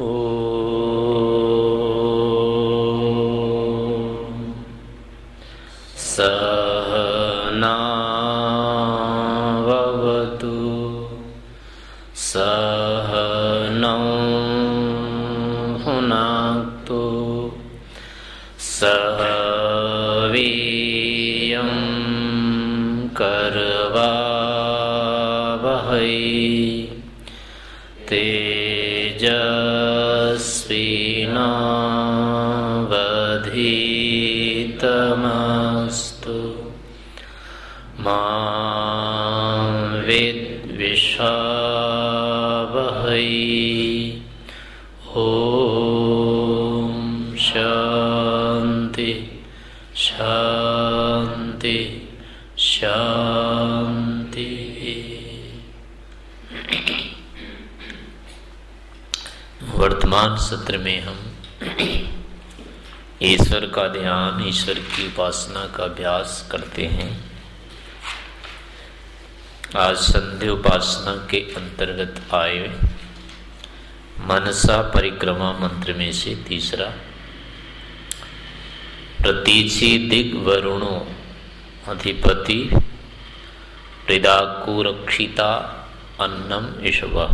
Oh. ईश्वर का ध्यान, ईश्वर की उपासना का अभ्यास करते हैं। आज संध्या उपासना के अंतर्गत आए मनसा परिक्रमा मंत्र में से तीसरा। प्रतीचि दिग वरुणो अधिपति हृदाकुरक्षिता अन्नम ईश्वर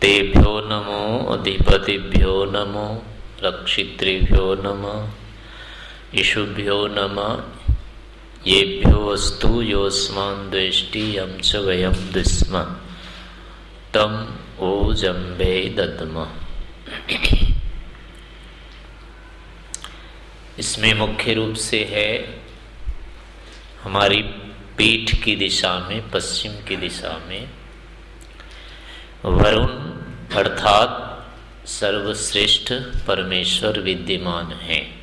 तेभ्यो नमो अधिपतिभ्यो नमो रक्षितृभ्यो नम ईशुभ्यो नम, येभ्यो अस्तु योस्मान द्वेष्टि यम च वयम दुस्म तम ओ जम्बे दद्म। इसमें मुख्य रूप से है, हमारी पीठ की दिशा में, पश्चिम की दिशा में, वरुण, अर्थात सर्वश्रेष्ठ परमेश्वर विद्यमान है।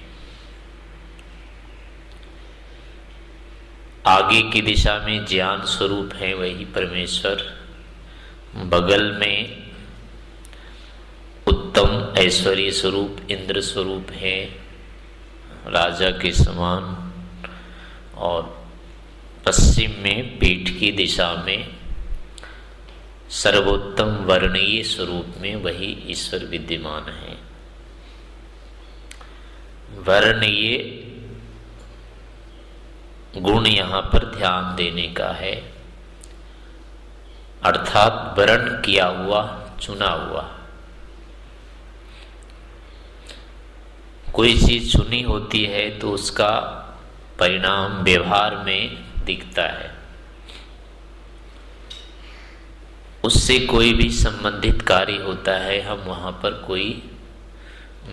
आगे की दिशा में ज्ञान स्वरूप है वही परमेश्वर। बगल में उत्तम ऐश्वर्य स्वरूप, इंद्र स्वरूप है, राजा के समान, और पश्चिम में पीठ की दिशा में सर्वोत्तम वर्णीय स्वरूप में वही ईश्वर विद्यमान है। वर्णीय गुण यहाँ पर ध्यान देने का है। अर्थात वर्ण किया हुआ, चुना हुआ। कोई चीज़ चुनी होती है तो उसका परिणाम व्यवहार में दिखता है। उससे कोई भी संबंधित कार्य होता है, हम वहाँ पर कोई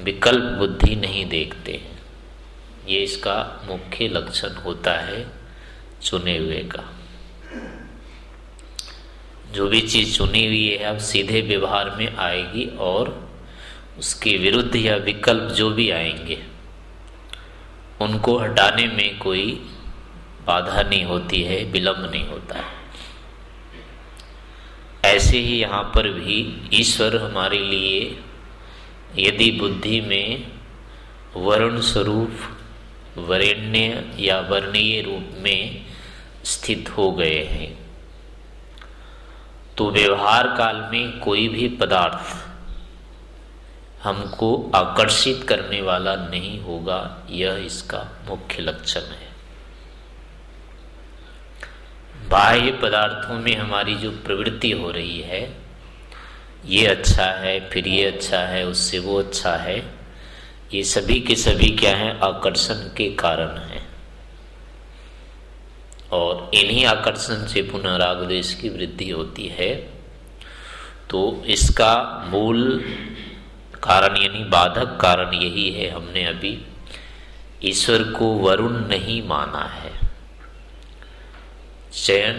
विकल्प बुद्धि नहीं देखते हैं। ये इसका मुख्य लक्षण होता है चुने हुए का। जो भी चीज़ चुनी हुई है, अब सीधे व्यवहार में आएगी और उसके विरुद्ध या विकल्प जो भी आएँगे, उनको हटाने में कोई बाधा नहीं होती है, विलंब नहीं होता है। ऐसे ही यहाँ पर भी ईश्वर हमारे लिए यदि बुद्धि में वरुण स्वरूप, वरेण्य या वर्णीय रूप में स्थित हो गए हैं तो व्यवहार काल में कोई भी पदार्थ हमको आकर्षित करने वाला नहीं होगा, यह इसका मुख्य लक्षण है। बाह्य पदार्थों में हमारी जो प्रवृत्ति हो रही है, ये अच्छा है, फिर ये अच्छा है, उससे वो अच्छा है, ये सभी के सभी क्या है, आकर्षण के कारण है। और इन्हीं आकर्षण से पुनः राग देश की वृद्धि होती है तो इसका मूल कारण यानी बाधक कारण यही है, हमने अभी ईश्वर को वरुण नहीं माना है। चयन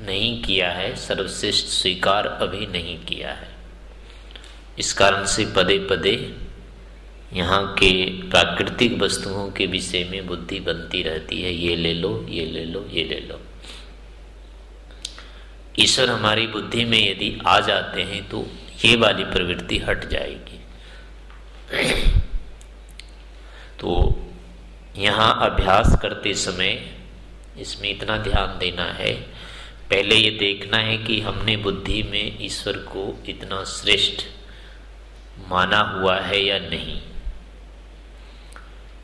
नहीं किया है, सर्वश्रेष्ठ स्वीकार अभी नहीं किया है। इस कारण से पदे पदे यहाँ के प्राकृतिक वस्तुओं के विषय में बुद्धि बनती रहती है। ये ले लो, ये ले लो, ये ले लो। ईश्वर हमारी बुद्धि में यदि आ जाते हैं तो ये वाली प्रवृत्ति हट जाएगी। तो यहाँ अभ्यास करते समय इसमें इतना ध्यान देना है। पहले ये देखना है कि हमने बुद्धि में ईश्वर को इतना श्रेष्ठ माना हुआ है या नहीं।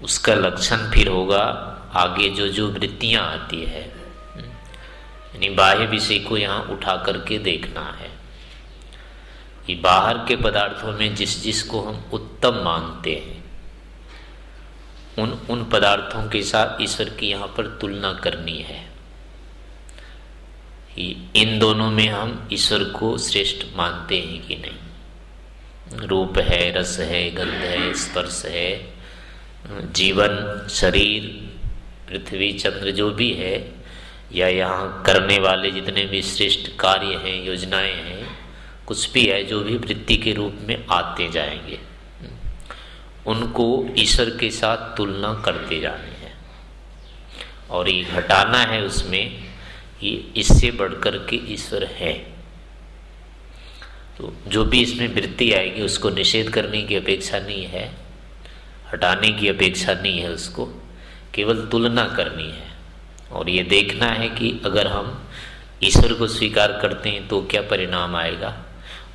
उसका लक्षण फिर होगा आगे जो जो वृत्तियाँ आती है। यानी बाह्य विषय को यहाँ उठा करके देखना है। कि बाहर के पदार्थों में जिस जिस को हम उत्तम मानते हैं उन उन पदार्थों के साथ ईश्वर की यहाँ पर तुलना करनी है। इन दोनों में हम ईश्वर को श्रेष्ठ मानते हैं कि नहीं। रूप है, रस है, गंध है, स्पर्श है, जीवन, शरीर, पृथ्वी, चंद्र, जो भी है, या यहाँ करने वाले जितने भी श्रेष्ठ कार्य हैं, योजनाएँ हैं, कुछ भी है, जो भी वृत्ति के रूप में आते जाएँगे। उनको ईश्वर के साथ तुलना करते जाने हैं। और ये घटाना है उसमें, ये इससे बढ़कर के ईश्वर है। तो जो भी इसमें वृत्ति आएगी, उसको निषेध करने की अपेक्षा नहीं है, हटाने की अपेक्षा नहीं है उसको, केवल तुलना करनी है। और ये देखना है कि अगर हम ईश्वर को स्वीकार करते हैं तो क्या परिणाम आएगा?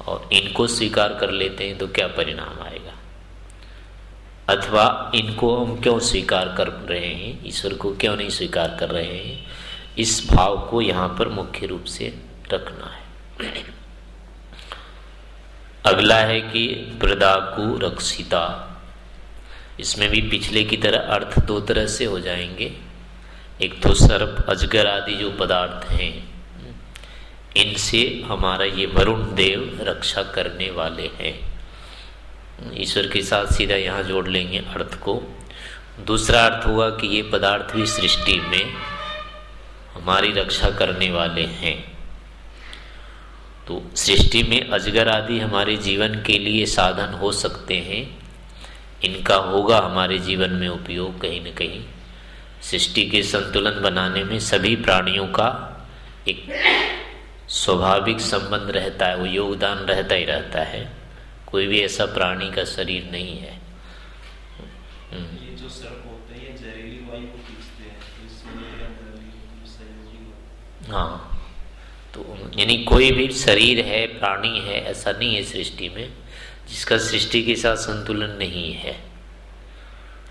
और इनको स्वीकार कर लेते हैं तो क्या परिणाम आएगा? अथवा इनको हम क्यों स्वीकार कर रहे हैं? ईश्वर को क्यों नहीं स्वीकार कर रहे हैं? इस भाव को यहाँ पर मुख्य रूप से रखना है। अगला है कि प्रदाकु रक्षिता। इसमें भी पिछले की तरह अर्थ दो तरह से हो जाएँगे। एक तो सर्प, अजगर आदि जो पदार्थ हैं, इनसे हमारा ये वरुण देव रक्षा करने वाले हैं। ईश्वर के साथ सीधा यहाँ जोड़ लेंगे अर्थ को। दूसरा अर्थ हुआ कि ये पदार्थ भी सृष्टि में हमारी रक्षा करने वाले हैं। तो सृष्टि में अजगर आदि हमारे जीवन के लिए साधन हो सकते हैं। इनका होगा हमारे जीवन में उपयोग कहीं न कहीं। सृष्टि के संतुलन बनाने में सभी प्राणियों का एक स्वाभाविक संबंध रहता है, वो योगदान रहता ही रहता है। कोई भी ऐसा प्राणी का शरीर नहीं है। हम्म। ये जो सर्प होते हैं जहरीली वायु को खींचते हैं तो हाँ तो यानी कोई भी शरीर है प्राणी है ऐसा नहीं है सृष्टि में जिसका सृष्टि के साथ संतुलन नहीं है।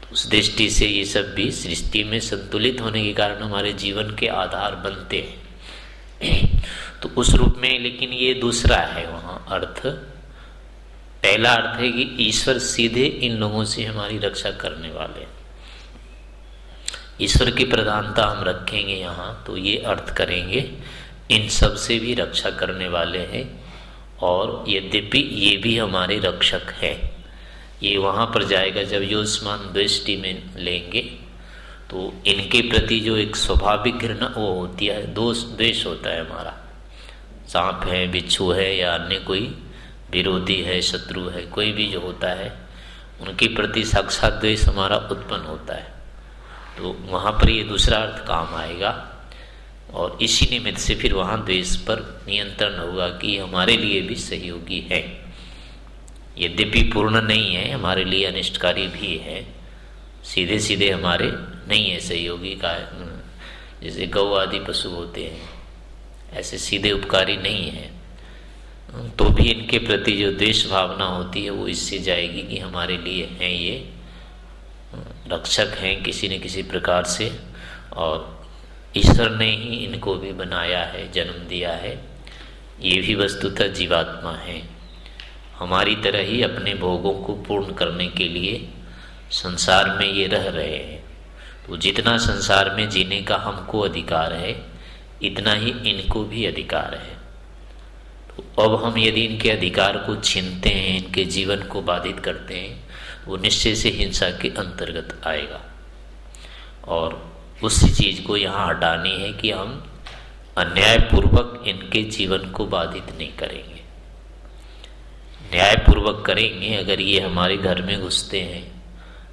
तो उस दृष्टि से ये सब भी सृष्टि में संतुलित होने के कारण हमारे जीवन के आधार बनते हैं। तो उस रूप में लेकिन ये दूसरा है वहाँ अर्थ। पहला अर्थ है कि ईश्वर सीधे इन लोगों से हमारी रक्षा करने वाले ईश्वर की प्रधानता हम रखेंगे यहाँ तो ये अर्थ करेंगे, इन सबसे भी रक्षा करने वाले हैं, और यद्यपि ये भी हमारे रक्षक है। ये वहाँ पर जाएगा जब योस्मान दृष्टि में लेंगे तो इनके प्रति जो एक स्वाभाविक घृणा वो होती है, दोष, द्वेष होता है हमारा। सांप है, बिच्छू है या अन्य कोई विरोधी है, शत्रु है, कोई भी जो होता है, उनके प्रति साक्षात द्वेष हमारा उत्पन्न होता है। तो वहाँ पर ये दूसरा अर्थ काम आएगा और इसी निमित्त से फिर वहाँ द्वेष पर नियंत्रण होगा कि हमारे लिए भी सहयोगी है। यद्यपि पूर्ण नहीं है, हमारे लिए अनिष्टकारी भी है सीधे सीधे हमारे नहीं है सहयोगी का, जैसे गौ आदि पशु होते हैं, ऐसे सीधे उपकारी नहीं है। तो भी इनके प्रति जो देश भावना होती है, वो इससे जाएगी कि हमारे लिए हैं ये, रक्षक हैं किसी न किसी प्रकार से, और ईश्वर ने ही इनको भी बनाया है, जन्म दिया है। ये भी वस्तुतः जीवात्मा है। हमारी तरह ही अपने भोगों को पूर्ण करने के लिए संसार में ये रह रहे हैं। तो जितना संसार में जीने का हमको अधिकार है, इतना ही इनको भी अधिकार है। अब हम यदि इनके अधिकार को छीनते हैं, इनके जीवन को बाधित करते हैं, वो निश्चय से हिंसा के अंतर्गत आएगा। और उसी चीज़ को यहाँ हटानी है कि हम अन्यायपूर्वक इनके जीवन को बाधित नहीं करेंगे। न्यायपूर्वक करेंगे, अगर ये हमारे घर में घुसते हैं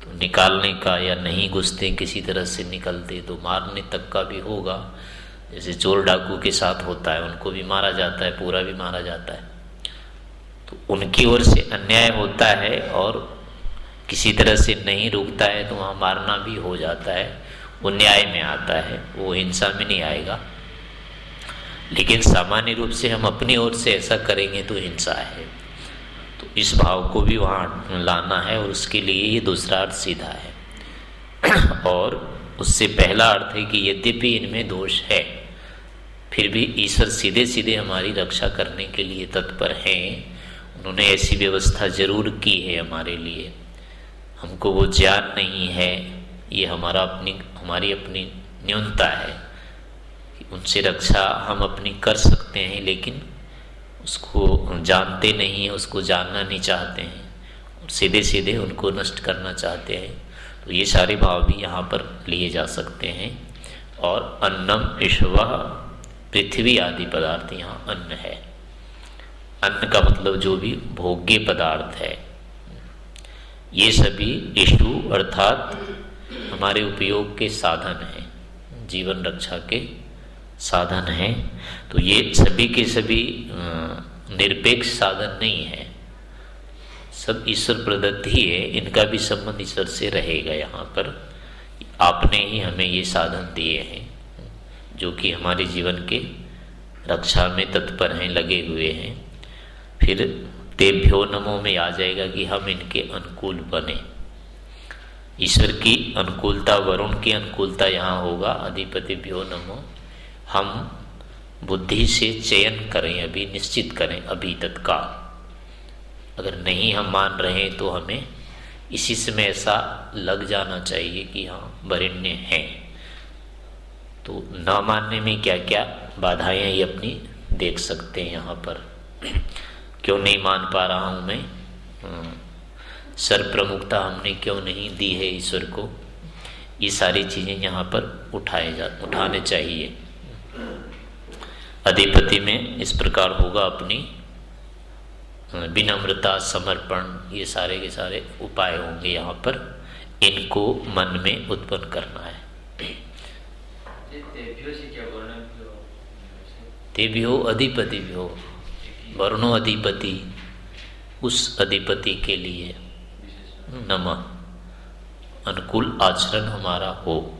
तो निकालने का या नहीं घुसते, किसी तरह से निकलते तो मारने तक का भी होगा। जैसे चोर डाकू के साथ होता है, उनको भी मारा जाता है, पूरा भी मारा जाता है। तो उनकी ओर से अन्याय होता है और किसी तरह से नहीं रुकता है तो वहाँ मारना भी हो जाता है, वो न्याय में आता है, वो हिंसा में नहीं आएगा। लेकिन सामान्य रूप से हम अपनी ओर से ऐसा करेंगे तो हिंसा है। तो इस भाव को भी वहाँ लाना है और उसके लिए ये दूसरा अर्थ सीधा है। और उससे पहला अर्थ है कि यद्यपि इनमें दोष है, फिर भी ईश्वर सीधे सीधे हमारी रक्षा करने के लिए तत्पर हैं। उन्होंने ऐसी व्यवस्था ज़रूर की है हमारे लिए। हमको वो ज्ञान नहीं है, ये हमारा अपनी, हमारी अपनी न्यूनता है उनसे रक्षा हम अपनी कर सकते हैं, लेकिन उसको जानते नहीं हैं, उसको जानना नहीं चाहते हैं। सीधे सीधे उनको नष्ट करना चाहते हैं। तो ये सारे भाव भी यहाँ पर लिए जा सकते हैं। और अन्नम ईश्व पृथ्वी आदि पदार्थ यहाँ अन्न है। अन्न का मतलब जो भी भोग्य पदार्थ है। ये सभी इष्टु अर्थात हमारे उपयोग के साधन हैं। जीवन रक्षा के साधन हैं। तो ये सभी के सभी निरपेक्ष साधन नहीं है। सब ईश्वर प्रदत्त ही है, इनका भी संबंध ईश्वर से रहेगा यहाँ पर। आपने ही हमें ये साधन दिए हैं, जो कि हमारे जीवन के रक्षा में तत्पर हैं, लगे हुए हैं। फिर तेभ्यो नमो में आ जाएगा कि हम इनके अनुकूल बने। ईश्वर की अनुकूलता, वरुण की अनुकूलता यहाँ होगा अधिपति भ्यो नमो। हम बुद्धि से चयन करें, अभी निश्चित करें, अभी तत्काल। अगर नहीं हम मान रहे हैं तो हमें इसी समय ऐसा लग जाना चाहिए कि हाँ वरिण्य हैं। तो न मानने में क्या क्या बाधाएँ ये अपनी देख सकते हैं यहाँ पर। क्यों नहीं मान पा रहा हूँ मैं? हाँ। सर प्रमुखता हमने क्यों नहीं दी है ईश्वर को? ये सारी चीज़ें यहाँ पर उठाए जा, उठाने चाहिए। अधिपति में इस प्रकार होगा अपनी विनम्रता समर्पण ये सारे के सारे उपाय होंगे यहाँ पर। इनको मन में उत्पन्न करना है। तेभ्यो अधिपति भ्यो वर्णो अधिपति उस अधिपति के लिए नम। अनुकूल आचरण हमारा हो।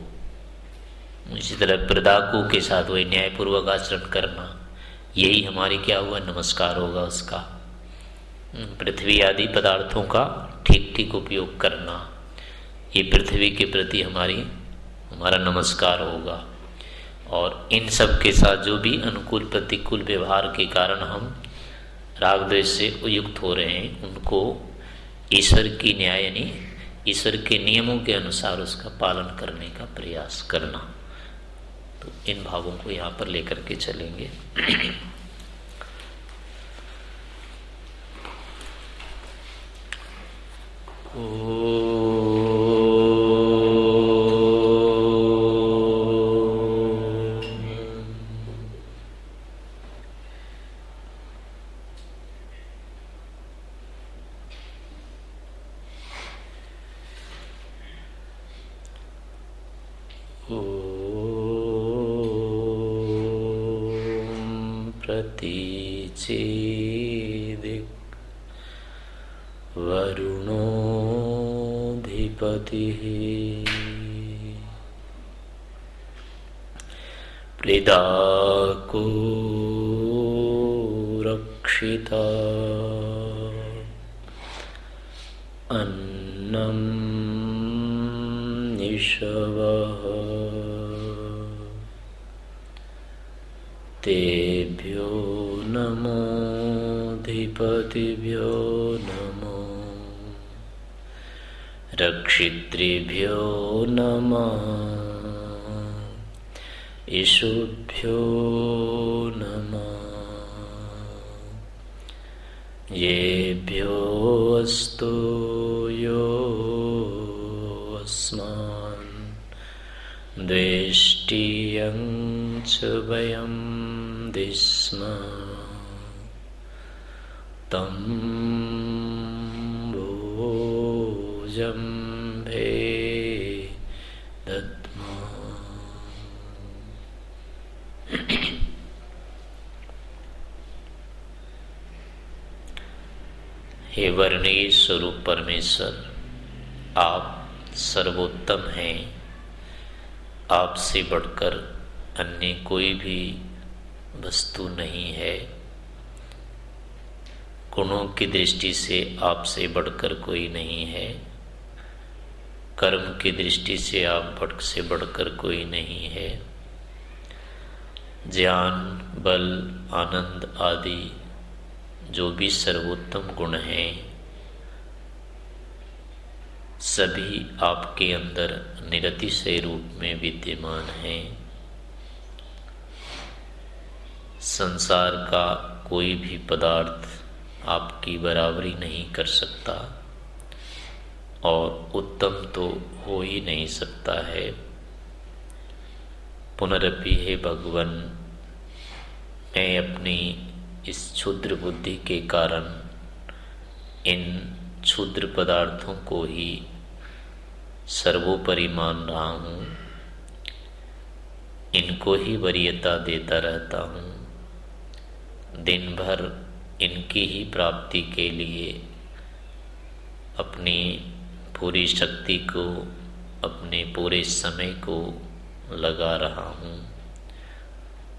इसी तरह प्रदाकों के साथ वही न्यायपूर्वक आचरण करना। यही हमारी क्या हुआ? नमस्कार होगा उसका। पृथ्वी आदि पदार्थों का ठीक ठीक उपयोग करना। ये पृथ्वी के प्रति हमारी, हमारा नमस्कार होगा। और इन सब के साथ जो भी अनुकूल प्रतिकूल व्यवहार के कारण हम राग द्वेष से युक्त हो रहे हैं, उनको ईश्वर की न्याय यानी ईश्वर के नियमों के अनुसार उसका पालन करने का प्रयास करना। तो इन भावों को यहाँ पर लेकर के चलेंगे। प्रतीचेदिक् वरुणो ओ वरुणोऽधिपतिः प्रिदाको रक्षिता। अन्नं निशवः। तेभ्यो नमोऽधिपतिभ्यो रक्षितृभ्यो नमः। ईशुभ्यो नमः। येभ्योऽस्तु योऽस्मान् द्वेष्टियं दिस्म। तं दद्मा हे वर्णीय स्वरूप परमेश्वर आप सर्वोत्तम हैं। आपसे बढ़कर अन्य कोई भी वस्तु नहीं है। गुणों की दृष्टि से आपसे बढ़कर कोई नहीं है। कर्म की दृष्टि से आप बढ़ से बढ़कर कोई नहीं है। ज्ञान, बल, आनंद आदि जो भी सर्वोत्तम गुण हैं, सभी आपके अंदर निरतिशय रूप में विद्यमान हैं। संसार का कोई भी पदार्थ आपकी बराबरी नहीं कर सकता। और उत्तम तो हो ही नहीं सकता है। पुनरपि हे भगवान, मैं अपनी इस क्षुद्र बुद्धि के कारण इन क्षुद्र पदार्थों को ही सर्वोपरि मान रहा हूँ। इनको ही वरीयता देता रहता हूँ। दिन भर इनकी ही प्राप्ति के लिए अपनी पूरी शक्ति को, अपने पूरे समय को लगा रहा हूँ।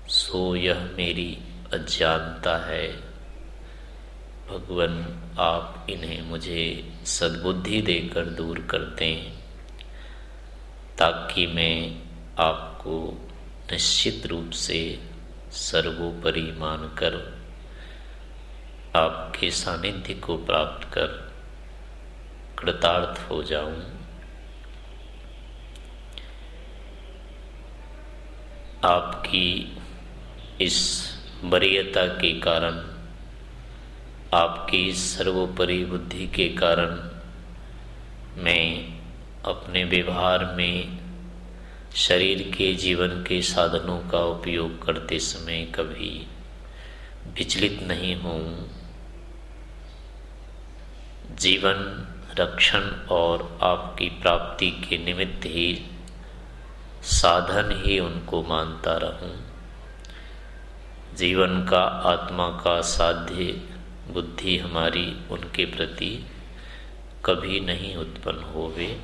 सो यह मेरी अज्ञानता है। भगवान, आप इन्हें मुझे सद्बुद्धि देकर दूर करते दें ताकि मैं आपको निश्चित रूप से सर्वोपरि मानकर आपके सानिध्य को प्राप्त कर कृतार्थ हो जाऊँ। आपकी इस वरीयता के कारण, आपकी सर्वोपरि बुद्धि के कारण मैं अपने व्यवहार में शरीर के जीवन के साधनों का उपयोग करते समय कभी विचलित नहीं हूँ। जीवन रक्षण और आपकी प्राप्ति के निमित्त ही साधन ही उनको मानता रहूँ। जीवन का, आत्मा का साध्य बुद्धि हमारी उनके प्रति कभी नहीं उत्पन्न होवे।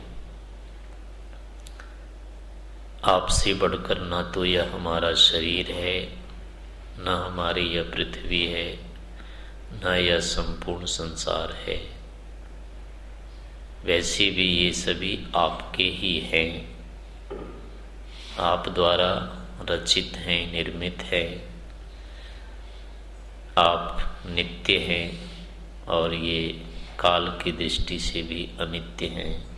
आपसे बढ़कर ना तो यह हमारा शरीर है, न हमारी यह पृथ्वी है, न यह संपूर्ण संसार है। वैसे भी ये सभी आपके ही हैं। आप द्वारा रचित हैं, निर्मित हैं। आप नित्य हैं और ये काल की दृष्टि से भी अनित्य हैं।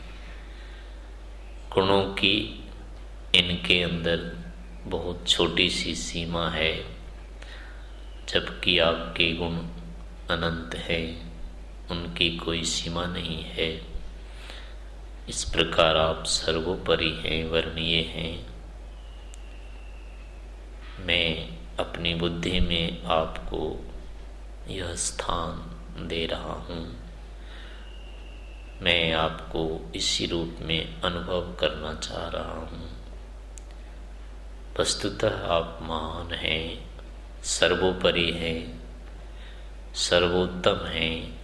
गुणों की इनके अंदर बहुत छोटी सी सीमा है, जबकि आपके गुण अनंत हैं, उनकी कोई सीमा नहीं है। इस प्रकार आप सर्वोपरि हैं, वर्णीय हैं। मैं अपनी बुद्धि में आपको यह स्थान दे रहा हूँ। मैं आपको इसी रूप में अनुभव करना चाह रहा हूँ। वस्तुतः आप महान हैं, सर्वोपरि हैं, सर्वोत्तम हैं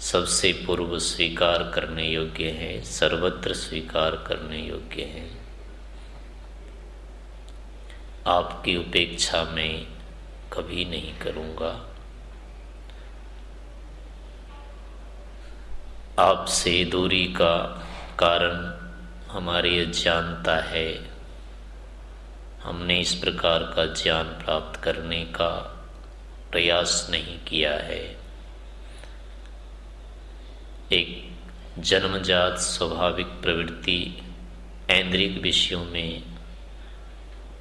सबसे पूर्व स्वीकार करने योग्य हैं, सर्वत्र स्वीकार करने योग्य हैं। आपकी उपेक्षा में कभी नहीं करूँगा। आपसे दूरी का कारण हमारी अज्ञानता है। हमने इस प्रकार का ज्ञान प्राप्त करने का प्रयास नहीं किया है। एक जन्मजात स्वाभाविक प्रवृत्ति ऐन्द्रिक विषयों में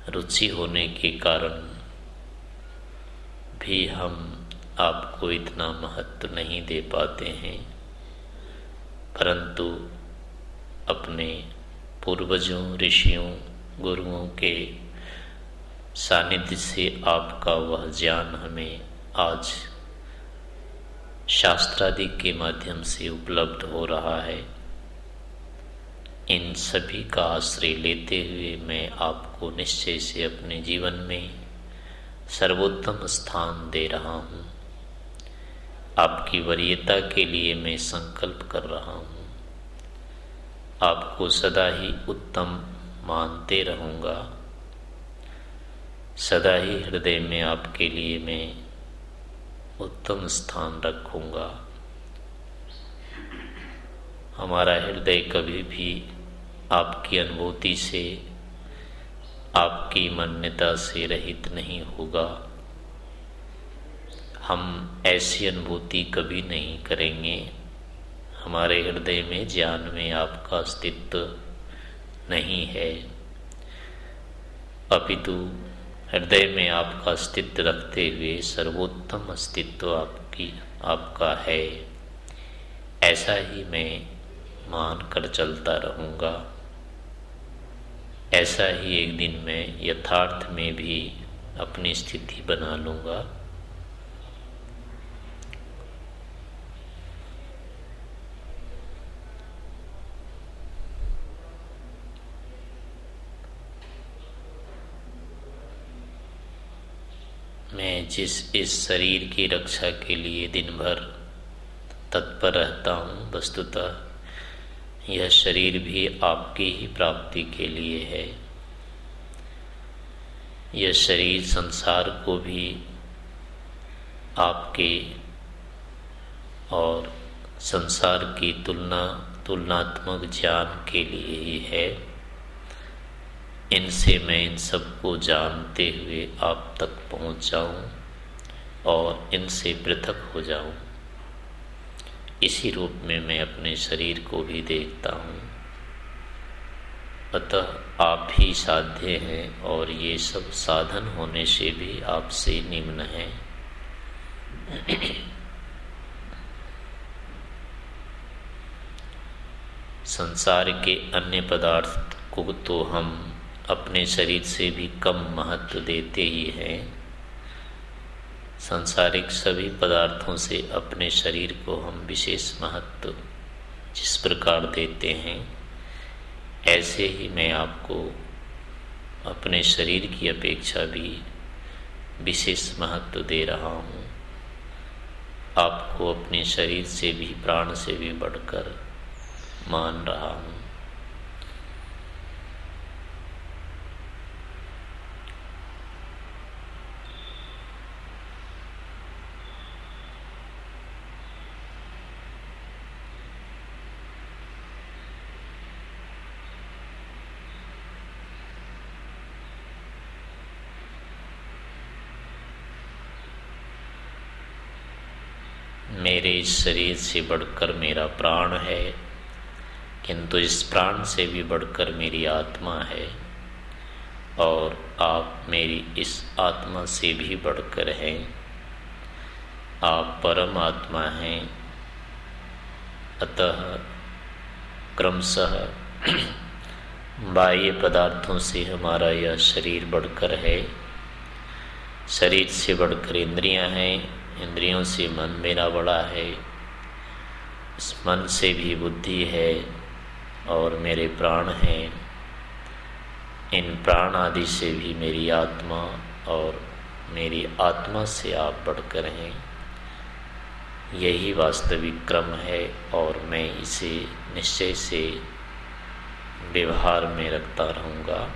रुचि होने के कारण भी हम आपको इतना महत्व नहीं दे पाते हैं। परंतु अपने पूर्वजों, ऋषियों, गुरुओं के सानिध्य से आपका वह ज्ञान हमें आज शास्त्रादि के माध्यम से उपलब्ध हो रहा है। इन सभी का आश्रय लेते हुए मैं आपको निश्चय से अपने जीवन में सर्वोत्तम स्थान दे रहा हूँ। आपकी वरीयता के लिए मैं संकल्प कर रहा हूँ। आपको सदा ही उत्तम मानते रहूँगा। सदा ही हृदय में आपके लिए मैं उत्तम स्थान रखूँगा। हमारा हृदय कभी भी आपकी अनुभूति से, आपकी मान्यता से रहित नहीं होगा। हम ऐसी अनुभूति कभी नहीं करेंगे। हमारे हृदय में, ज्ञान में आपका अस्तित्व नहीं है। अपितु हृदय में आपका अस्तित्व रखते हुए सर्वोत्तम अस्तित्व आपकी, आपका है। ऐसा ही मैं मान कर चलता रहूँगा। ऐसा ही एक दिन मैं यथार्थ में भी अपनी स्थिति बना लूँगा मैं जिस इस शरीर की रक्षा के लिए दिन भर तत्पर रहता हूँ, वस्तुतः यह शरीर भी आपकी ही प्राप्ति के लिए है। यह शरीर संसार को भी आपके और संसार की तुलना, तुलनात्मक ज्ञान के लिए ही है। इनसे मैं इन सबको जानते हुए आप तक पहुँच जाऊँ। और इनसे पृथक हो जाऊँ। इसी रूप में मैं अपने शरीर को भी देखता हूँ। अतः आप ही साध्य हैं और ये सब साधन होने से भी आपसे निम्न हैं। संसार के अन्य पदार्थ को तो हम अपने शरीर से भी कम महत्व देते ही हैं। सांसारिक सभी पदार्थों से अपने शरीर को हम विशेष महत्व जिस प्रकार देते हैं, ऐसे ही मैं आपको अपने शरीर की अपेक्षा भी विशेष महत्व दे रहा हूँ। आपको अपने शरीर से भी, प्राण से भी बढ़कर मान रहा हूँ मेरे इस शरीर से बढ़कर मेरा प्राण है, किंतु इस प्राण से भी बढ़कर मेरी आत्मा है और आप मेरी इस आत्मा से भी बढ़कर हैं। आप परम आत्मा हैं। अतः क्रमशः बाह्य पदार्थों से हमारा यह शरीर बढ़कर है। शरीर से बढ़कर इंद्रियाँ हैं। इंद्रियों से मन मेरा बड़ा है। इस मन से भी बुद्धि है और मेरे प्राण हैं। इन प्राण आदि से भी मेरी आत्मा और मेरी आत्मा से आप बढ़कर हैं। यही वास्तविक क्रम है और मैं इसे निश्चय से व्यवहार में रखता रहूँगा।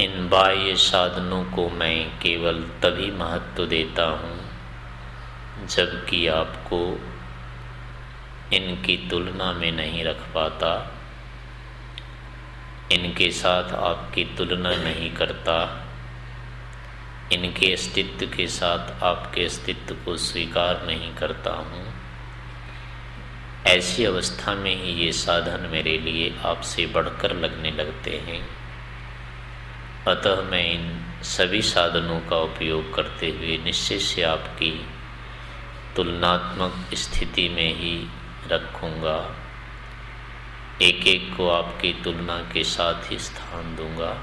इन बाह्य साधनों को मैं केवल तभी महत्व देता हूँ, जबकि आपको इनकी तुलना में नहीं रख पाता। इनके साथ आपकी तुलना नहीं करता। इनके अस्तित्व के साथ आपके अस्तित्व को स्वीकार नहीं करता हूँ। ऐसी अवस्था में ही ये साधन मेरे लिए आपसे बढ़कर लगने लगते हैं। अतः मैं इन सभी साधनों का उपयोग करते हुए निश्चय से आपकी तुलनात्मक स्थिति में ही रखूँगा। एक एक को आपकी तुलना के साथ ही स्थान दूँगा।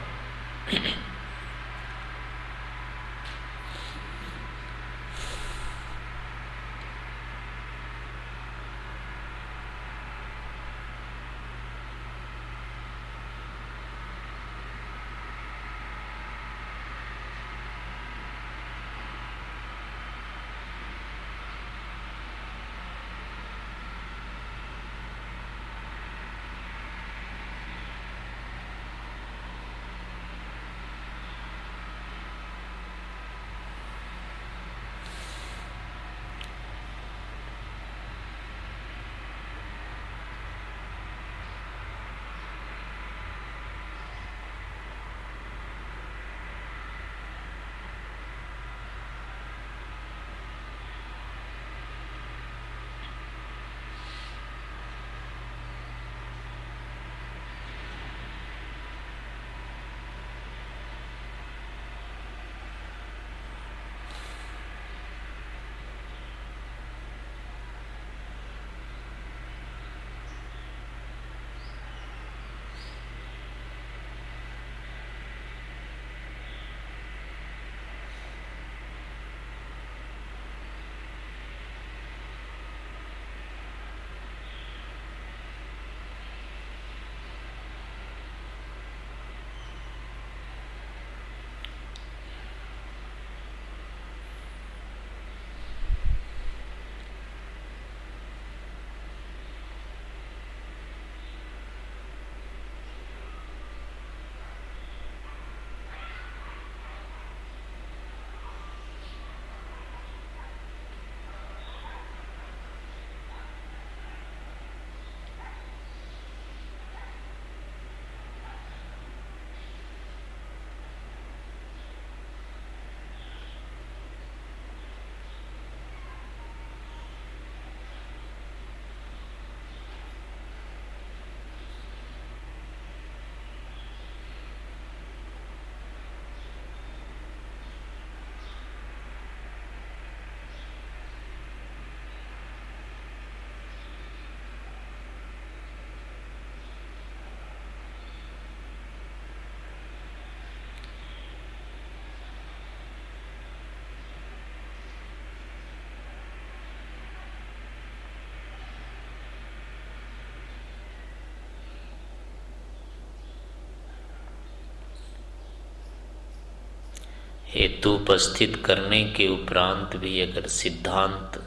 हेतु उपस्थित करने के उपरांत भी अगर सिद्धांत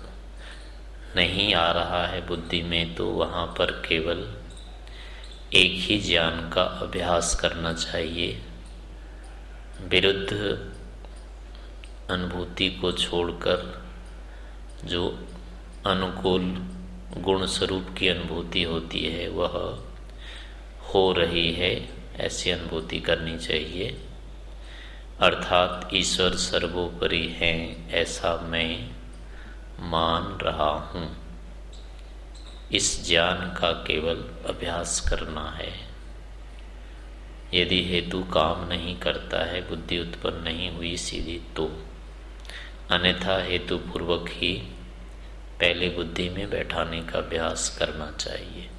नहीं आ रहा है बुद्धि में तो वहाँ पर केवल एक ही ज्ञान का अभ्यास करना चाहिए। विरुद्ध अनुभूति को छोड़कर जो अनुकूल गुण स्वरूप की अनुभूति होती है, वह हो रही है, ऐसी अनुभूति करनी चाहिए। अर्थात ईश्वर सर्वोपरि हैं ऐसा मैं मान रहा हूँ। इस ज्ञान का केवल अभ्यास करना है। यदि हेतु काम नहीं करता है, बुद्धि उत्पन्न नहीं हुई सीधी तो। अन्यथा हेतु पूर्वक ही पहले बुद्धि में बैठाने का अभ्यास करना चाहिए।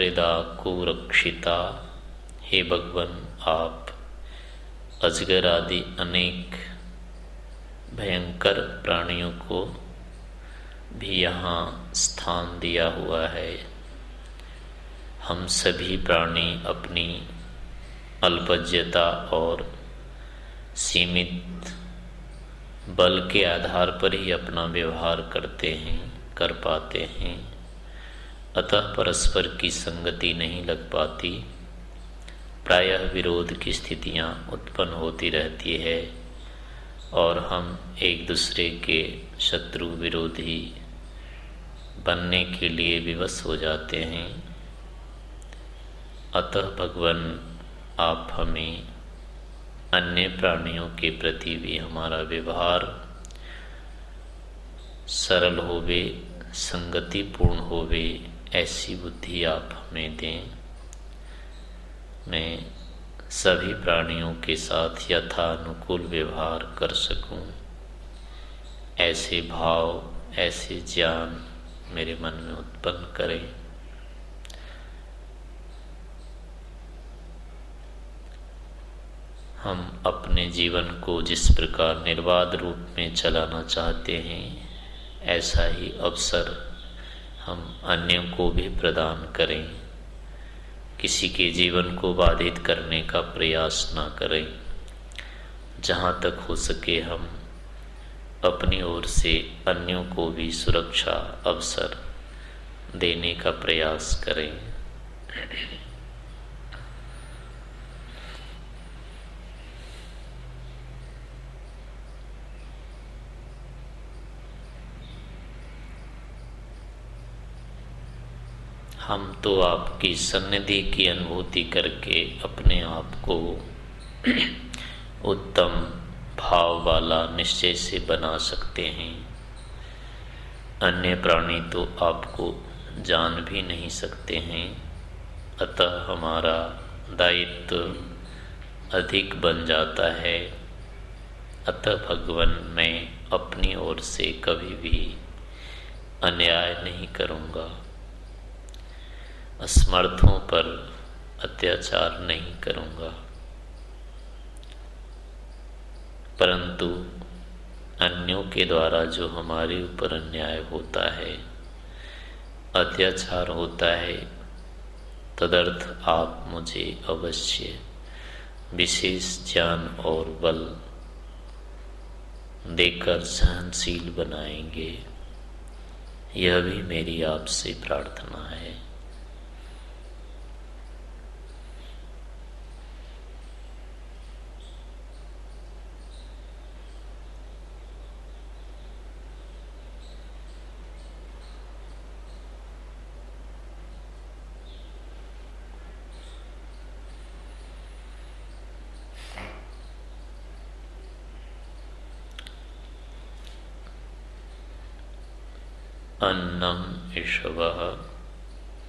प्रेदा को रक्षिता हे भगवान, आप अजगर आदि अनेक भयंकर प्राणियों को भी यहाँ स्थान दिया हुआ है। हम सभी प्राणी अपनी अल्पज्यता और सीमित बल के आधार पर ही अपना व्यवहार करते हैं, कर पाते हैं। अतः परस्पर की संगति नहीं लग पाती। प्रायः विरोध की स्थितियाँ उत्पन्न होती रहती है और हम एक दूसरे के शत्रु विरोधी बनने के लिए विवश हो जाते हैं। अतः भगवान, आप हमें अन्य प्राणियों के प्रति भी हमारा व्यवहार सरल होवे, संगतिपूर्ण होवे ऐसी बुद्धि आप हमें दें। मैं सभी प्राणियों के साथ यथानुकूल व्यवहार कर सकूँ। ऐसे भाव, ऐसे ज्ञान मेरे मन में उत्पन्न करें। हम अपने जीवन को जिस प्रकार निर्बाध रूप में चलाना चाहते हैं, ऐसा ही अवसर हम अन्यों को भी प्रदान करें। किसी के जीवन को बाधित करने का प्रयास ना करें। जहाँ तक हो सके हम अपनी ओर से अन्यों को भी सुरक्षा अवसर देने का प्रयास करें। हम तो आपकी सन्निधि की अनुभूति करके अपने आप को उत्तम भाव वाला निश्चय से बना सकते हैं। अन्य प्राणी तो आपको जान भी नहीं सकते हैं। अतः हमारा दायित्व अधिक बन जाता है। अतः भगवान, मैं अपनी ओर से कभी भी अन्याय नहीं करूँगा। असमर्थों पर अत्याचार नहीं करूँगा। परंतु अन्यों के द्वारा जो हमारे ऊपर अन्याय होता है, अत्याचार होता है, तदर्थ आप मुझे अवश्य विशेष ज्ञान और बल देकर सहनशील बनाएँगे। यह भी मेरी आपसे प्रार्थना है अन्नम ईशव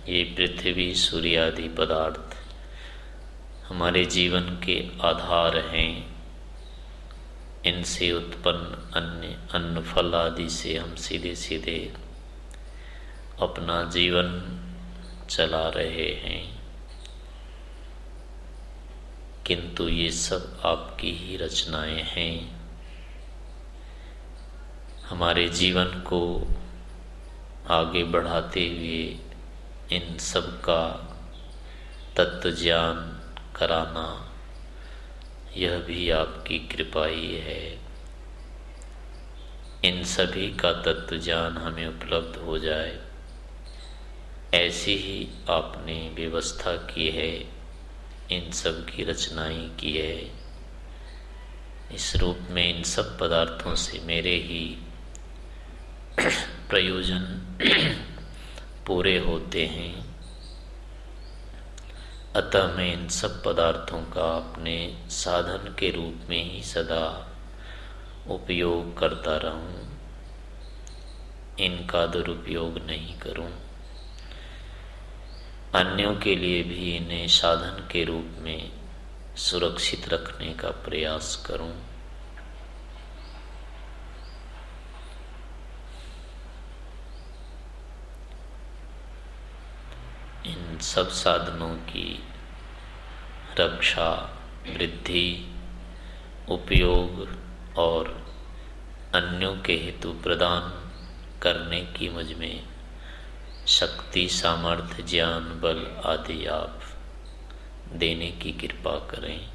ये पृथ्वी सूर्यादि पदार्थ हमारे जीवन के आधार हैं। इनसे उत्पन्न अन्य अन्न फल आदि से हम सीधे सीधे अपना जीवन चला रहे हैं। किंतु ये सब आपकी ही रचनाएँ हैं। हमारे जीवन को आगे बढ़ाते हुए इन सब का तत्व ज्ञान कराना, यह भी आपकी कृपा ही। है इन सभी का तत्व ज्ञान हमें उपलब्ध हो जाए। ऐसी ही आपने व्यवस्था की है, इन सब की रचनाएँ की है। इस रूप में इन सब पदार्थों से मेरे ही प्रयोजन पूरे होते हैं। अतः मैं इन सब पदार्थों का अपने साधन के रूप में ही सदा उपयोग करता रहूँ। इनका दुरुपयोग नहीं करूँ। अन्यों के लिए भी इन्हें साधन के रूप में सुरक्षित रखने का प्रयास करूँ इन सब साधनों की रक्षा, वृद्धि, उपयोग और अन्यों के हेतु प्रदान करने की मुझमें शक्ति, सामर्थ्य, ज्ञान, बल आदि आप देने की कृपा करें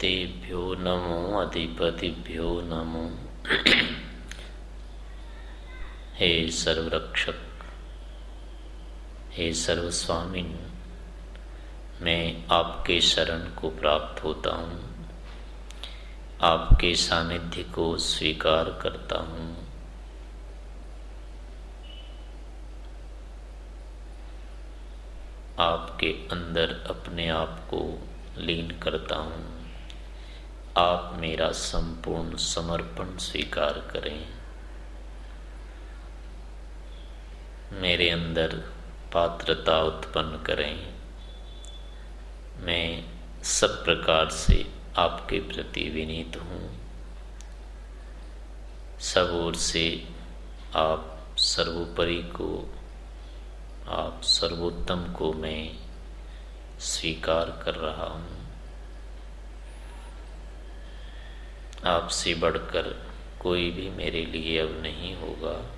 देवतेभ्यो नमो अधिपतिभ्यो नमो। हे सर्वरक्षक, हे सर्वस्वामिन, मैं आपके शरण को प्राप्त होता हूँ, आपके सानिध्य को स्वीकार करता हूँ। आपके अंदर अपने आप को लीन करता हूँ। आप मेरा संपूर्ण समर्पण स्वीकार करें। मेरे अंदर पात्रता उत्पन्न करें। मैं सब प्रकार से आपके प्रति विनीत हूँ। सब ओर से आप सर्वोपरि को, आप सर्वोत्तम को मैं स्वीकार कर रहा हूँ। आपसे बढ़कर कोई भी मेरे लिए अब नहीं होगा।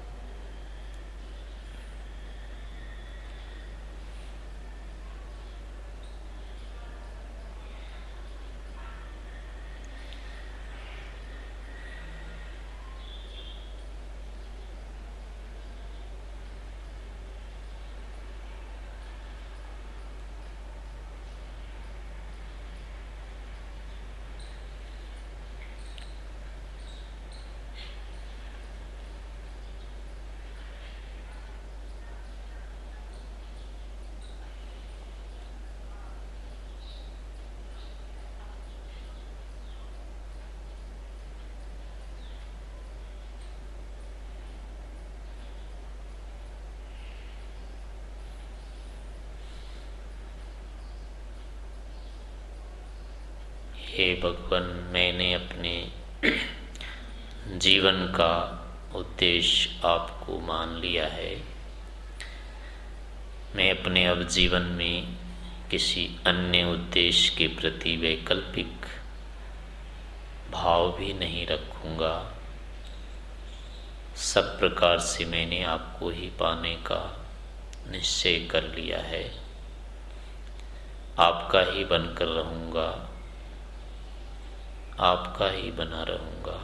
हे भगवान, मैंने अपने जीवन का उद्देश्य आपको मान लिया है। मैं अपने अब जीवन में किसी अन्य उद्देश्य के प्रति वैकल्पिक भाव भी नहीं रखूँगा। सब प्रकार से मैंने आपको ही पाने का निश्चय कर लिया है। आपका ही बनकर रहूँगा। आपका ही बना रहूँगा।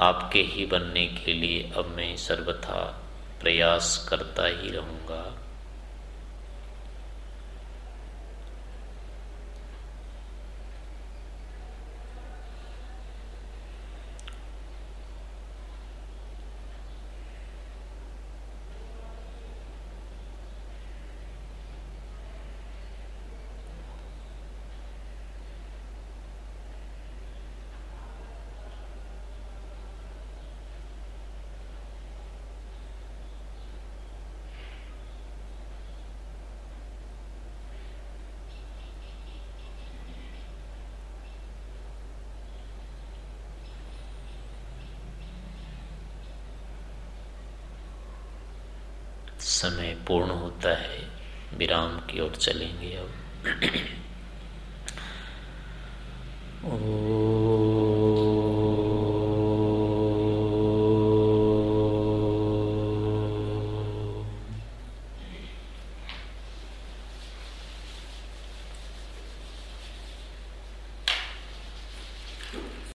आपके ही बनने के लिए अब मैं सर्वथा प्रयास करता ही रहूँगा समय पूर्ण होता है विराम की ओर चलेंगे अब।